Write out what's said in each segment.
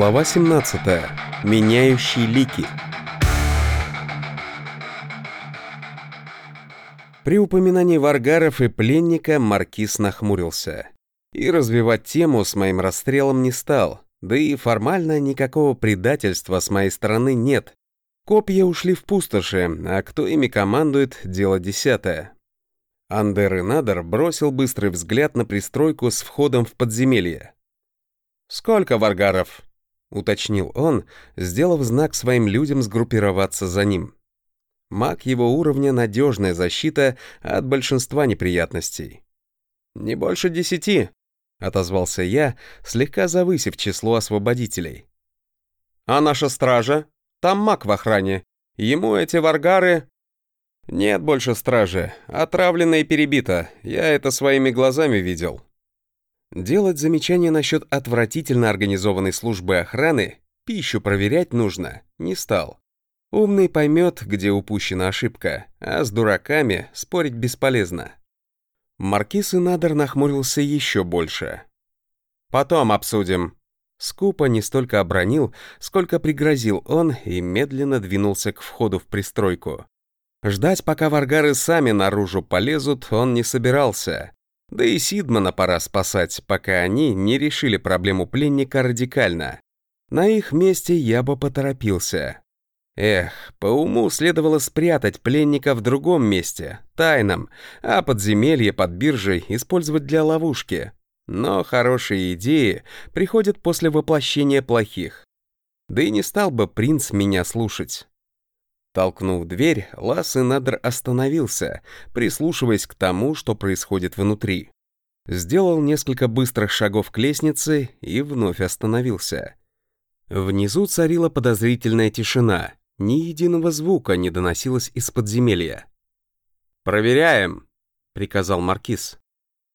Глава 17. Меняющие лики. При упоминании варгаров и пленника Маркиз нахмурился. И развивать тему с моим расстрелом не стал, да и формально никакого предательства с моей стороны нет. Копья ушли в пустоши, а кто ими командует — дело десятое. Андер и Надер бросил быстрый взгляд на пристройку с входом в подземелье. «Сколько варгаров?» — уточнил он, сделав знак своим людям сгруппироваться за ним. Маг его уровня — надежная защита от большинства неприятностей. «Не больше десяти», — отозвался я, слегка завысив число освободителей. «А наша стража? Там маг в охране. Ему эти варгары...» «Нет больше стражи. Отравлена и перебита. Я это своими глазами видел». Делать замечания насчет отвратительно организованной службы охраны, пищу проверять нужно, не стал. Умный поймет, где упущена ошибка, а с дураками спорить бесполезно. Маркиз Инадер нахмурился еще больше. «Потом обсудим». Скупо не столько обронил, сколько пригрозил он и медленно двинулся к входу в пристройку. Ждать, пока варгары сами наружу полезут, он не собирался. Да и Сидмана пора спасать, пока они не решили проблему пленника радикально. На их месте я бы поторопился. Эх, по уму следовало спрятать пленника в другом месте, тайном, а подземелье под биржей использовать для ловушки. Но хорошие идеи приходят после воплощения плохих. Да и не стал бы принц меня слушать. Толкнув дверь, Ласс Надр остановился, прислушиваясь к тому, что происходит внутри. Сделал несколько быстрых шагов к лестнице и вновь остановился. Внизу царила подозрительная тишина, ни единого звука не доносилось из подземелья. «Проверяем!» — приказал Маркиз.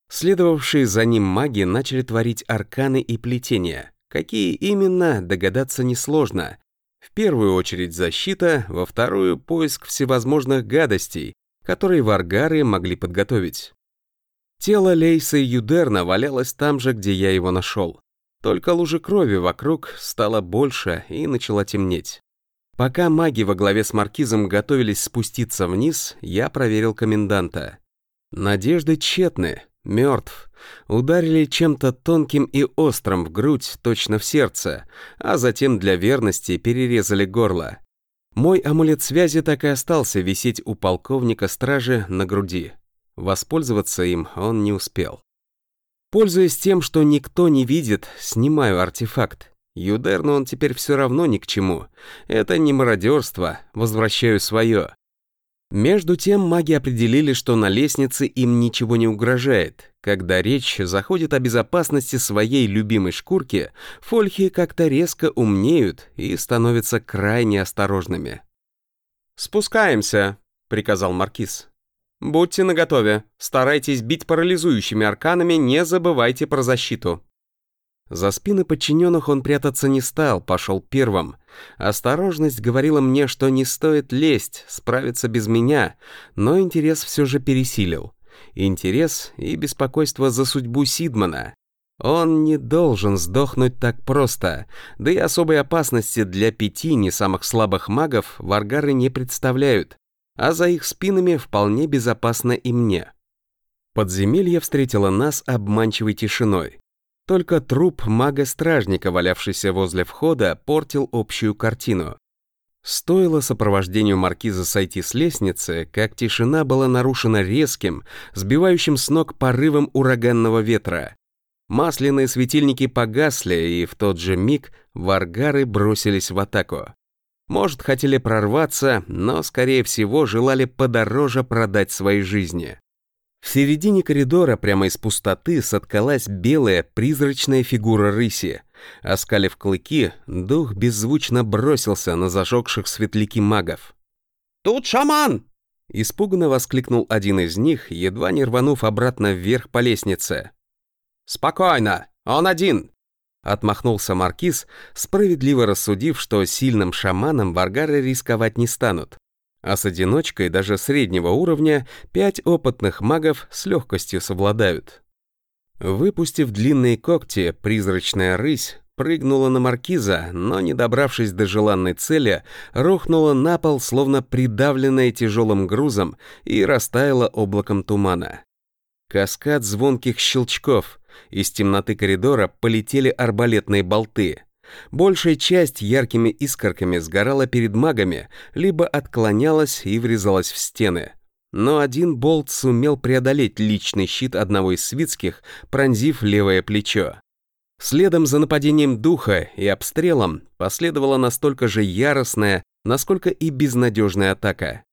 Следовавшие за ним маги начали творить арканы и плетения. Какие именно, догадаться несложно, в первую очередь защита, во вторую — поиск всевозможных гадостей, которые варгары могли подготовить. Тело Лейса Юдерна валялось там же, где я его нашел. Только лужи крови вокруг стало больше и начала темнеть. Пока маги во главе с Маркизом готовились спуститься вниз, я проверил коменданта. Надежды тщетны, мертв. Ударили чем-то тонким и острым в грудь, точно в сердце, а затем для верности перерезали горло. Мой амулет связи так и остался висеть у полковника стражи на груди. Воспользоваться им он не успел. Пользуясь тем, что никто не видит, снимаю артефакт. Юдерну он теперь все равно ни к чему. Это не мародерство, возвращаю свое. Между тем маги определили, что на лестнице им ничего не угрожает. Когда речь заходит о безопасности своей любимой шкурки, фольхи как-то резко умнеют и становятся крайне осторожными. «Спускаемся», — приказал Маркиз. «Будьте наготове, старайтесь бить парализующими арканами, не забывайте про защиту». За спины подчиненных он прятаться не стал, пошел первым. Осторожность говорила мне, что не стоит лезть, справиться без меня, но интерес все же пересилил. Интерес и беспокойство за судьбу Сидмана. Он не должен сдохнуть так просто, да и особой опасности для пяти не самых слабых магов варгары не представляют, а за их спинами вполне безопасно и мне. Подземелье встретило нас обманчивой тишиной. Только труп мага-стражника, валявшийся возле входа, портил общую картину. Стоило сопровождению маркиза сойти с лестницы, как тишина была нарушена резким, сбивающим с ног порывом ураганного ветра. Масляные светильники погасли, и в тот же миг варгары бросились в атаку. Может, хотели прорваться, но, скорее всего, желали подороже продать свои жизни. В середине коридора прямо из пустоты соткалась белая призрачная фигура рыси. Оскалив клыки, дух беззвучно бросился на зажегших светляки магов. «Тут шаман!» Испуганно воскликнул один из них, едва не рванув обратно вверх по лестнице. «Спокойно, он один!» Отмахнулся Маркиз, справедливо рассудив, что сильным шаманом варгары рисковать не станут а с одиночкой даже среднего уровня пять опытных магов с легкостью совладают. Выпустив длинные когти, призрачная рысь прыгнула на маркиза, но, не добравшись до желанной цели, рухнула на пол, словно придавленная тяжелым грузом, и растаяла облаком тумана. Каскад звонких щелчков. Из темноты коридора полетели арбалетные болты. Большая часть яркими искорками сгорала перед магами, либо отклонялась и врезалась в стены. Но один болт сумел преодолеть личный щит одного из свитских, пронзив левое плечо. Следом за нападением духа и обстрелом последовала настолько же яростная, насколько и безнадежная атака.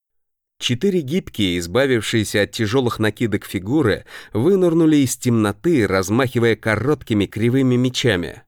Четыре гибкие, избавившиеся от тяжелых накидок фигуры, вынырнули из темноты, размахивая короткими кривыми мечами.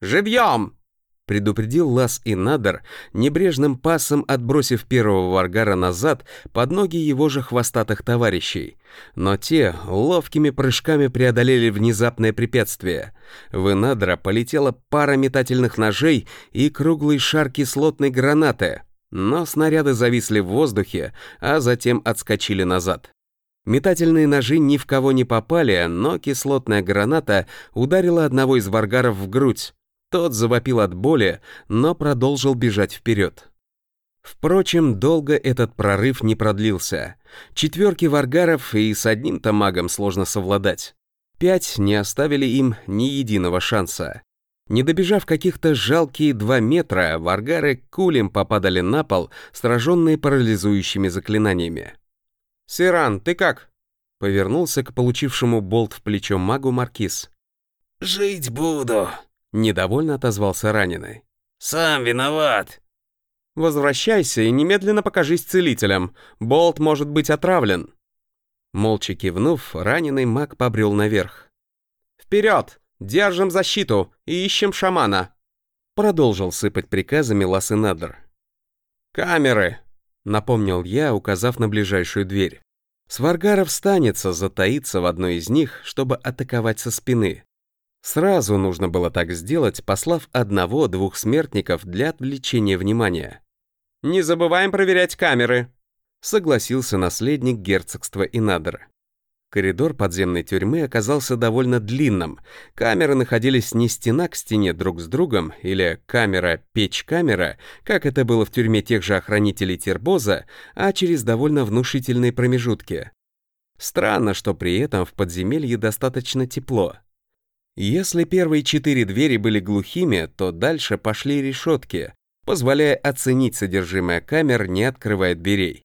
«Живьем!» — предупредил Лас и Надер, небрежным пасом отбросив первого варгара назад под ноги его же хвостатых товарищей. Но те ловкими прыжками преодолели внезапное препятствие. В Инадра полетела пара метательных ножей и круглый шар кислотной гранаты, но снаряды зависли в воздухе, а затем отскочили назад. Метательные ножи ни в кого не попали, но кислотная граната ударила одного из варгаров в грудь. Тот завопил от боли, но продолжил бежать вперед. Впрочем, долго этот прорыв не продлился. Четверки варгаров и с одним-то магом сложно совладать. Пять не оставили им ни единого шанса. Не добежав каких-то жалкие два метра, варгары кулем попадали на пол, сраженные парализующими заклинаниями. «Сиран, ты как?» Повернулся к получившему болт в плечо магу Маркиз. «Жить буду», Недовольно отозвался раненый. «Сам виноват». «Возвращайся и немедленно покажись целителям. Болт может быть отравлен». Молча кивнув, раненый маг побрел наверх. «Вперед! Держим защиту и ищем шамана!» Продолжил сыпать приказами Ласынадр. «Камеры!» — напомнил я, указав на ближайшую дверь. Сваргаров станется затаиться в одной из них, чтобы атаковать со спины. Сразу нужно было так сделать, послав одного-двух смертников для отвлечения внимания. «Не забываем проверять камеры», — согласился наследник герцогства Инадер. Коридор подземной тюрьмы оказался довольно длинным. Камеры находились не стена к стене друг с другом, или камера-печь-камера, как это было в тюрьме тех же охранителей Тербоза, а через довольно внушительные промежутки. Странно, что при этом в подземелье достаточно тепло. Если первые четыре двери были глухими, то дальше пошли решетки, позволяя оценить содержимое камер, не открывая дверей.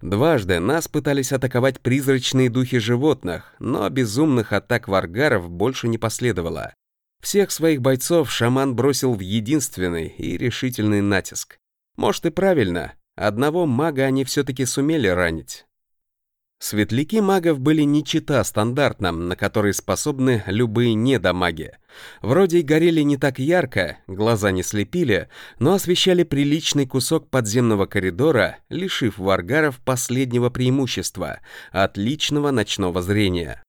Дважды нас пытались атаковать призрачные духи животных, но безумных атак варгаров больше не последовало. Всех своих бойцов шаман бросил в единственный и решительный натиск. Может и правильно, одного мага они все-таки сумели ранить. Светляки магов были не чита стандартным, на которые способны любые недомаги. Вроде и горели не так ярко, глаза не слепили, но освещали приличный кусок подземного коридора, лишив варгаров последнего преимущества — отличного ночного зрения.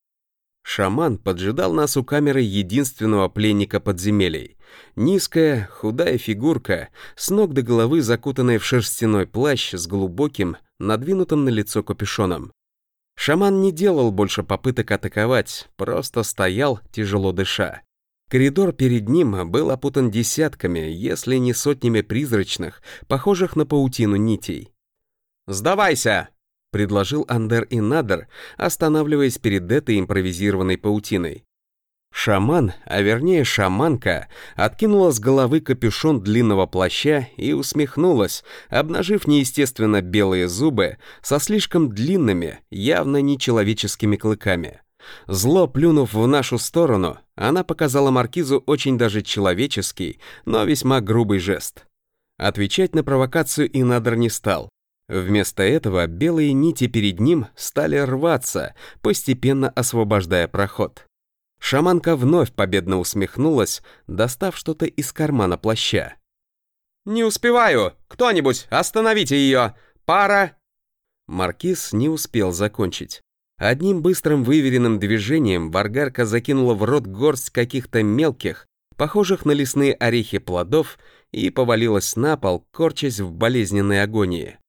Шаман поджидал нас у камеры единственного пленника подземелий. Низкая, худая фигурка, с ног до головы закутанная в шерстяной плащ с глубоким, надвинутым на лицо капюшоном. Шаман не делал больше попыток атаковать, просто стоял, тяжело дыша. Коридор перед ним был опутан десятками, если не сотнями призрачных, похожих на паутину нитей. «Сдавайся!» — предложил Андер и Надер, останавливаясь перед этой импровизированной паутиной. Шаман, а вернее шаманка, откинула с головы капюшон длинного плаща и усмехнулась, обнажив неестественно белые зубы со слишком длинными, явно нечеловеческими клыками. Зло плюнув в нашу сторону, она показала маркизу очень даже человеческий, но весьма грубый жест. Отвечать на провокацию Инадр не стал. Вместо этого белые нити перед ним стали рваться, постепенно освобождая проход. Шаманка вновь победно усмехнулась, достав что-то из кармана плаща. «Не успеваю! Кто-нибудь, остановите ее! Пара!» Маркиз не успел закончить. Одним быстрым выверенным движением варгарка закинула в рот горсть каких-то мелких, похожих на лесные орехи плодов, и повалилась на пол, корчась в болезненной агонии.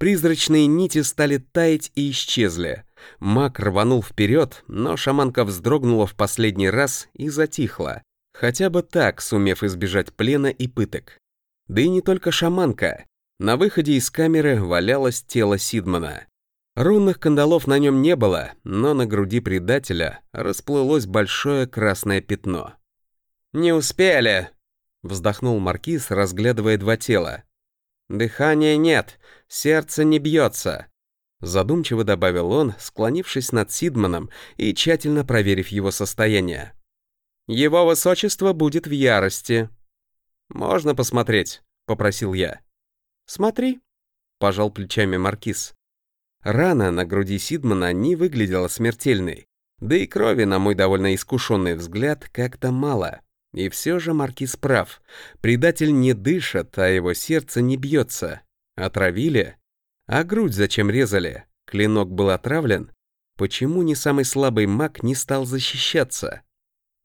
Призрачные нити стали таять и исчезли — Маг рванул вперед, но шаманка вздрогнула в последний раз и затихла. Хотя бы так, сумев избежать плена и пыток. Да и не только шаманка. На выходе из камеры валялось тело Сидмана. Рунных кандалов на нем не было, но на груди предателя расплылось большое красное пятно. «Не успели!» — вздохнул Маркиз, разглядывая два тела. «Дыхания нет, сердце не бьется», — задумчиво добавил он, склонившись над Сидманом и тщательно проверив его состояние. «Его высочество будет в ярости». «Можно посмотреть?» — попросил я. «Смотри», — пожал плечами Маркиз. Рана на груди Сидмана не выглядела смертельной, да и крови, на мой довольно искушенный взгляд, как-то мало. И все же Маркиз прав. Предатель не дышит, а его сердце не бьется. Отравили? А грудь зачем резали? Клинок был отравлен? Почему не самый слабый маг не стал защищаться?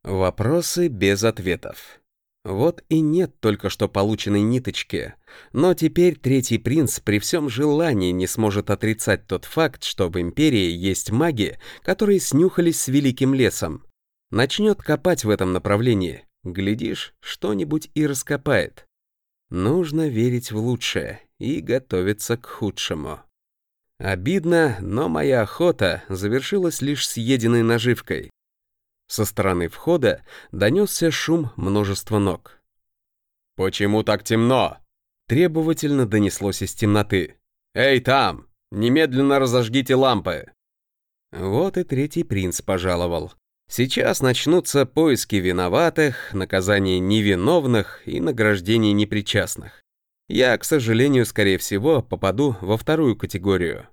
Вопросы без ответов. Вот и нет только что полученной ниточки. Но теперь третий принц при всем желании не сможет отрицать тот факт, что в Империи есть маги, которые снюхались с Великим Лесом. Начнет копать в этом направлении. Глядишь, что-нибудь и раскопает. Нужно верить в лучшее и готовиться к худшему. Обидно, но моя охота завершилась лишь съеденной наживкой. Со стороны входа донесся шум множества ног. «Почему так темно?» Требовательно донеслось из темноты. «Эй, там! Немедленно разожгите лампы!» Вот и третий принц пожаловал. Сейчас начнутся поиски виноватых, наказание невиновных и награждение непричастных. Я, к сожалению, скорее всего, попаду во вторую категорию.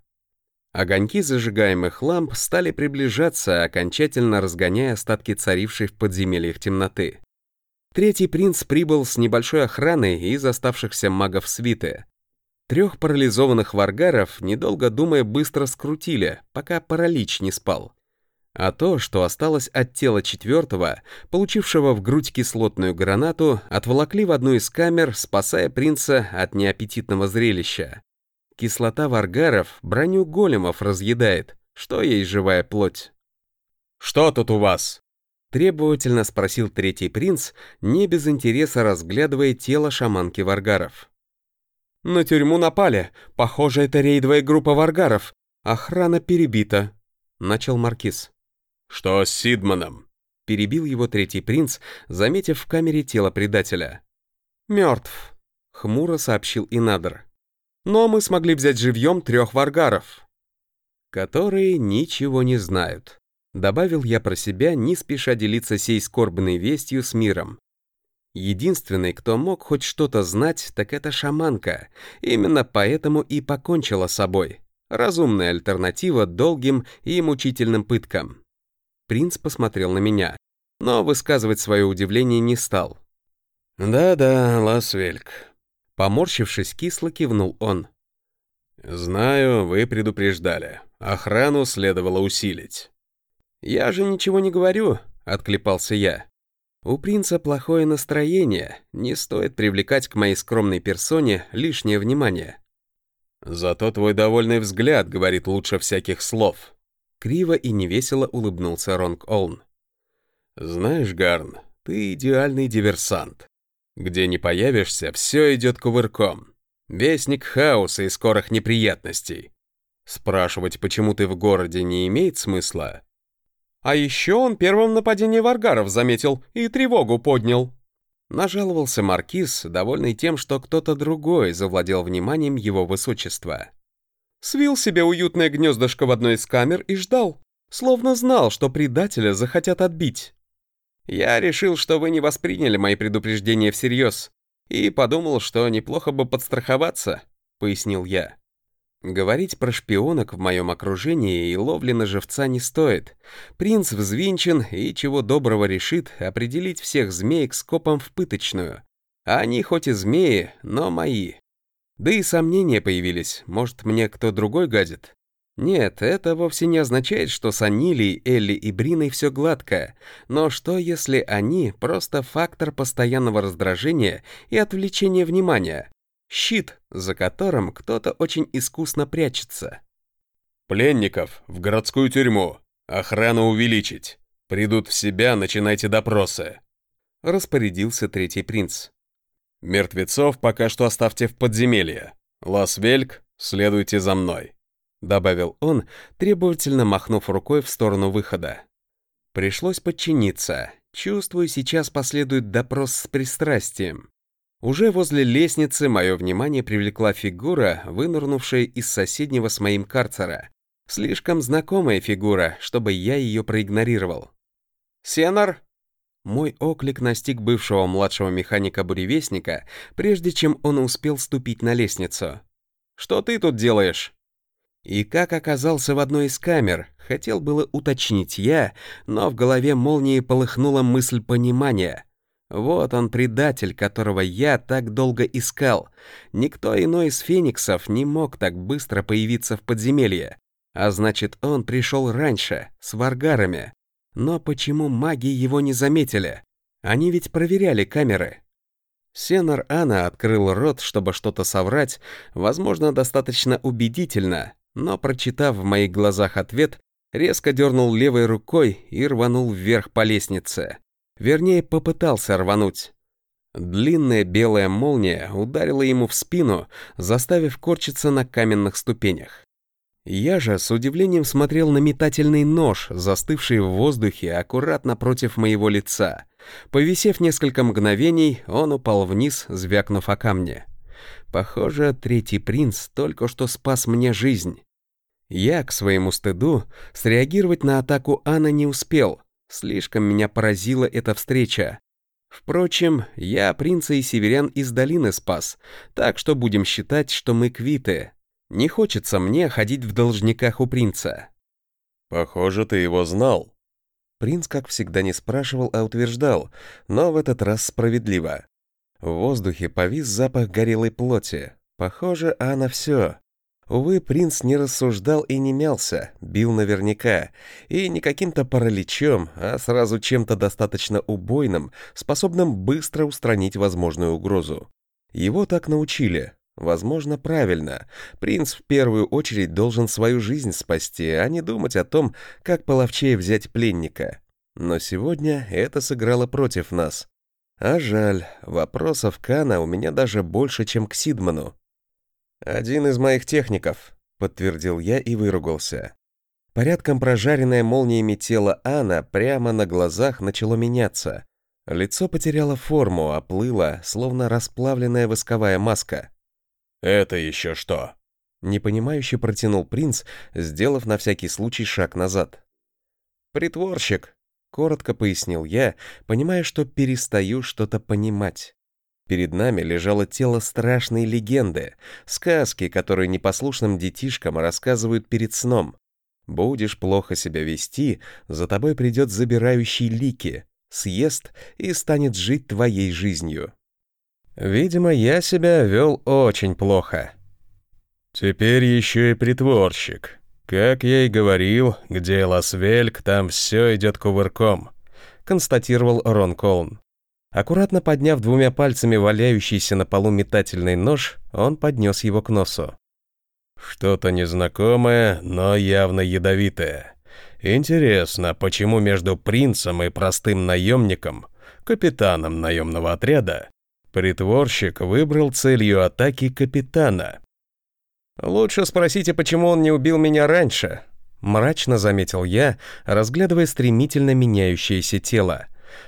Огоньки зажигаемых ламп стали приближаться, окончательно разгоняя остатки царившей в подземельях темноты. Третий принц прибыл с небольшой охраной из оставшихся магов свиты. Трех парализованных варгаров, недолго думая, быстро скрутили, пока паралич не спал. А то, что осталось от тела четвертого, получившего в грудь кислотную гранату, отволокли в одну из камер, спасая принца от неаппетитного зрелища. Кислота варгаров броню големов разъедает, что ей живая плоть. «Что тут у вас?» Требовательно спросил третий принц, не без интереса разглядывая тело шаманки варгаров. «На тюрьму напали. Похоже, это рейдовая группа варгаров. Охрана перебита», — начал маркиз. «Что с Сидманом?» — перебил его третий принц, заметив в камере тело предателя. «Мертв», — хмуро сообщил Инадр. «Но мы смогли взять живьем трех варгаров, которые ничего не знают». Добавил я про себя, не спеша делиться сей скорбной вестью с миром. Единственный, кто мог хоть что-то знать, так это шаманка. Именно поэтому и покончила с собой. Разумная альтернатива долгим и мучительным пыткам. Принц посмотрел на меня, но высказывать свое удивление не стал. «Да-да, Ласвельк», — поморщившись кисло кивнул он. «Знаю, вы предупреждали. Охрану следовало усилить». «Я же ничего не говорю», — отклепался я. «У принца плохое настроение, не стоит привлекать к моей скромной персоне лишнее внимание». «Зато твой довольный взгляд говорит лучше всяких слов», Криво и невесело улыбнулся Ронг Олн. «Знаешь, Гарн, ты идеальный диверсант. Где не появишься, все идет кувырком. Вестник хаоса и скорых неприятностей. Спрашивать, почему ты в городе, не имеет смысла. А еще он первым нападение варгаров заметил и тревогу поднял. Нажаловался Маркиз, довольный тем, что кто-то другой завладел вниманием его высочества. Свил себе уютное гнездышко в одной из камер и ждал, словно знал, что предателя захотят отбить. Я решил, что вы не восприняли мои предупреждения всерьез, и подумал, что неплохо бы подстраховаться, пояснил я. Говорить про шпионок в моем окружении и ловли на живца не стоит. Принц взвинчен и чего доброго решит определить всех змей к скопам в пыточную. Они хоть и змеи, но мои. Да и сомнения появились, может, мне кто другой гадит? Нет, это вовсе не означает, что с Анилей, Элли и Бриной все гладко. Но что, если они просто фактор постоянного раздражения и отвлечения внимания? Щит, за которым кто-то очень искусно прячется. «Пленников в городскую тюрьму. Охрану увеличить. Придут в себя, начинайте допросы». распорядился третий принц. «Мертвецов пока что оставьте в подземелье. Лас-Вельк, следуйте за мной», — добавил он, требовательно махнув рукой в сторону выхода. Пришлось подчиниться. Чувствую, сейчас последует допрос с пристрастием. Уже возле лестницы мое внимание привлекла фигура, вынырнувшая из соседнего с моим карцера. Слишком знакомая фигура, чтобы я ее проигнорировал. «Сенар!» Мой оклик настиг бывшего младшего механика-буревестника, прежде чем он успел ступить на лестницу. «Что ты тут делаешь?» И как оказался в одной из камер, хотел было уточнить я, но в голове молнией полыхнула мысль понимания. Вот он предатель, которого я так долго искал. Никто иной из фениксов не мог так быстро появиться в подземелье. А значит, он пришел раньше, с варгарами. Но почему маги его не заметили? Они ведь проверяли камеры. Сенар Ана открыл рот, чтобы что-то соврать, возможно, достаточно убедительно, но, прочитав в моих глазах ответ, резко дернул левой рукой и рванул вверх по лестнице. Вернее, попытался рвануть. Длинная белая молния ударила ему в спину, заставив корчиться на каменных ступенях. Я же с удивлением смотрел на метательный нож, застывший в воздухе аккуратно против моего лица. Повисев несколько мгновений, он упал вниз, звякнув о камне. Похоже, третий принц только что спас мне жизнь. Я, к своему стыду, среагировать на атаку Анна не успел. Слишком меня поразила эта встреча. Впрочем, я принца и северян из долины спас, так что будем считать, что мы квиты. Не хочется мне ходить в должниках у принца. Похоже, ты его знал. Принц, как всегда, не спрашивал, а утверждал, но в этот раз справедливо. В воздухе повис запах горелой плоти. Похоже, а на все. Увы, принц не рассуждал и не мялся, бил наверняка, и не каким-то параличом, а сразу чем-то достаточно убойным, способным быстро устранить возможную угрозу. Его так научили. Возможно, правильно. Принц в первую очередь должен свою жизнь спасти, а не думать о том, как половчее взять пленника. Но сегодня это сыграло против нас. А жаль, вопросов Кана у меня даже больше, чем к Сидману. «Один из моих техников», — подтвердил я и выругался. Порядком прожаренное молниями тело Анна прямо на глазах начало меняться. Лицо потеряло форму, оплыло, словно расплавленная восковая маска. «Это еще что?» Непонимающе протянул принц, сделав на всякий случай шаг назад. «Притворщик», Коротко пояснил я, понимая, что перестаю что-то понимать. Перед нами лежало тело страшной легенды, сказки, которые непослушным детишкам рассказывают перед сном. Будешь плохо себя вести, за тобой придет забирающий лики, съест и станет жить твоей жизнью. Видимо, я себя вел очень плохо. Теперь еще и притворщик, «Как я и говорил, где Лас-Вельк, там все идет кувырком», — констатировал Рон Колн. Аккуратно подняв двумя пальцами валяющийся на полу метательный нож, он поднес его к носу. «Что-то незнакомое, но явно ядовитое. Интересно, почему между принцем и простым наемником, капитаном наемного отряда, притворщик выбрал целью атаки капитана?» «Лучше спросите, почему он не убил меня раньше», — мрачно заметил я, разглядывая стремительно меняющееся тело.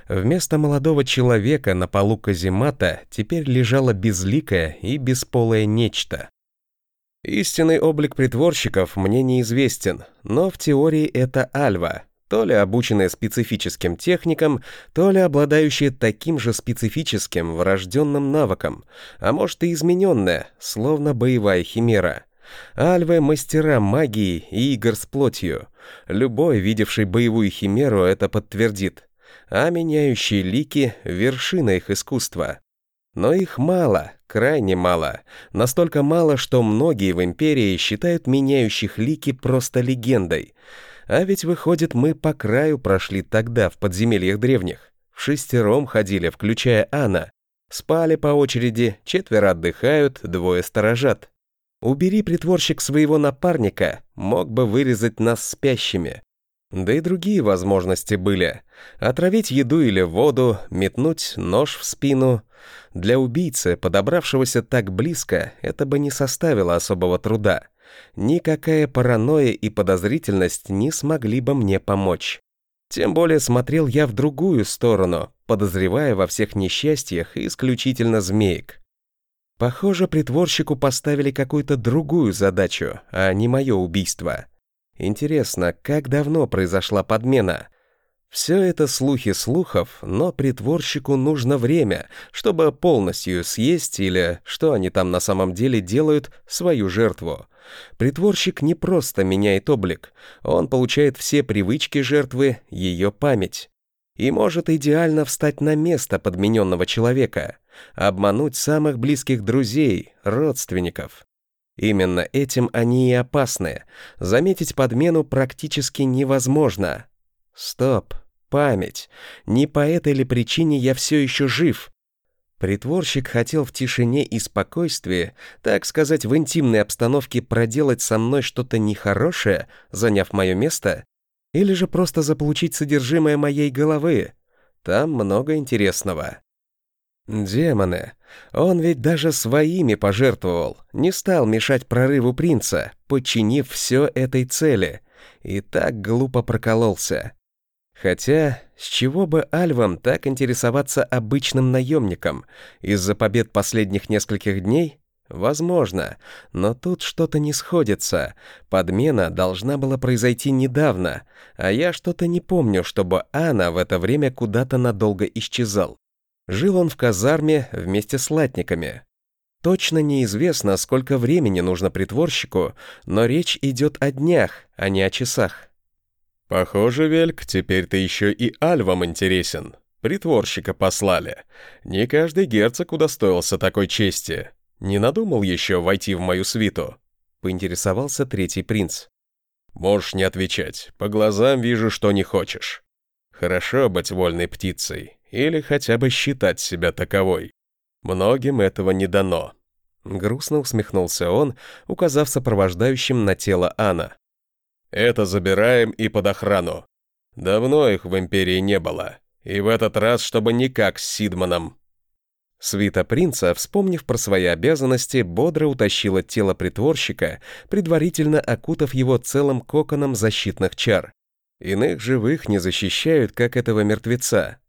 Вместо молодого человека на полу каземата теперь лежало безликое и бесполое нечто. Истинный облик притворщиков мне неизвестен, но в теории это Альва, то ли обученная специфическим техникам, то ли обладающая таким же специфическим врожденным навыком, а может и измененная, словно боевая химера. Альвы — мастера магии и игр с плотью. Любой, видевший боевую химеру, это подтвердит. А меняющие лики — вершина их искусства. Но их мало, крайне мало. Настолько мало, что многие в Империи считают меняющих лики просто легендой — а ведь, выходит, мы по краю прошли тогда в подземельях древних. В шестером ходили, включая Анна. Спали по очереди, четверо отдыхают, двое сторожат. Убери притворщик своего напарника, мог бы вырезать нас спящими. Да и другие возможности были. Отравить еду или воду, метнуть нож в спину. Для убийцы, подобравшегося так близко, это бы не составило особого труда. Никакая паранойя и подозрительность не смогли бы мне помочь. Тем более смотрел я в другую сторону, подозревая во всех несчастьях исключительно змеек. Похоже, притворщику поставили какую-то другую задачу, а не мое убийство. Интересно, как давно произошла подмена? Все это слухи слухов, но притворщику нужно время, чтобы полностью съесть или, что они там на самом деле делают, свою жертву. Притворщик не просто меняет облик, он получает все привычки жертвы, ее память. И может идеально встать на место подмененного человека, обмануть самых близких друзей, родственников. Именно этим они и опасны. Заметить подмену практически невозможно. Стоп, память. Не по этой ли причине я все еще жив? Притворщик хотел в тишине и спокойствии, так сказать, в интимной обстановке проделать со мной что-то нехорошее, заняв мое место, или же просто заполучить содержимое моей головы. Там много интересного. Демоны. Он ведь даже своими пожертвовал, не стал мешать прорыву принца, подчинив все этой цели. И так глупо прокололся. Хотя, с чего бы альвам так интересоваться обычным наемником? Из-за побед последних нескольких дней? Возможно, но тут что-то не сходится. Подмена должна была произойти недавно, а я что-то не помню, чтобы Анна в это время куда-то надолго исчезал. Жил он в казарме вместе с латниками. Точно неизвестно, сколько времени нужно притворщику, но речь идет о днях, а не о часах. «Похоже, Вельк, теперь ты еще и Альвам интересен. Притворщика послали. Не каждый герцог удостоился такой чести. Не надумал еще войти в мою свиту?» — поинтересовался третий принц. «Можешь не отвечать. По глазам вижу, что не хочешь. Хорошо быть вольной птицей, или хотя бы считать себя таковой. Многим этого не дано». Грустно усмехнулся он, указав сопровождающим на тело Анна. Это забираем и под охрану. Давно их в Империи не было. И в этот раз, чтобы никак с Сидманом. Свита принца, вспомнив про свои обязанности, бодро утащила тело притворщика, предварительно окутав его целым коконом защитных чар. Иных живых не защищают, как этого мертвеца.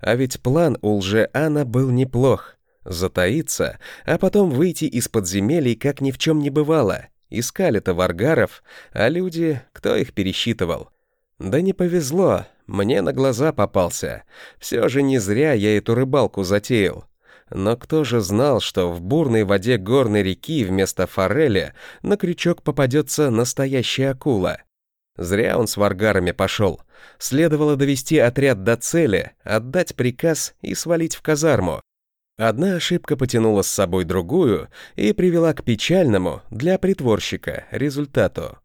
А ведь план у лже-Ана был неплох. Затаиться, а потом выйти из подземелий, как ни в чем не бывало — Искали-то варгаров, а люди, кто их пересчитывал? Да не повезло, мне на глаза попался. Все же не зря я эту рыбалку затеял. Но кто же знал, что в бурной воде горной реки вместо форели на крючок попадется настоящая акула? Зря он с варгарами пошел. Следовало довести отряд до цели, отдать приказ и свалить в казарму. Одна ошибка потянула с собой другую и привела к печальному для притворщика результату.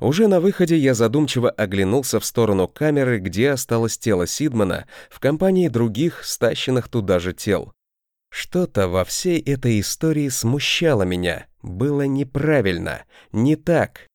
Уже на выходе я задумчиво оглянулся в сторону камеры, где осталось тело Сидмана в компании других стащенных туда же тел. Что-то во всей этой истории смущало меня, было неправильно, не так.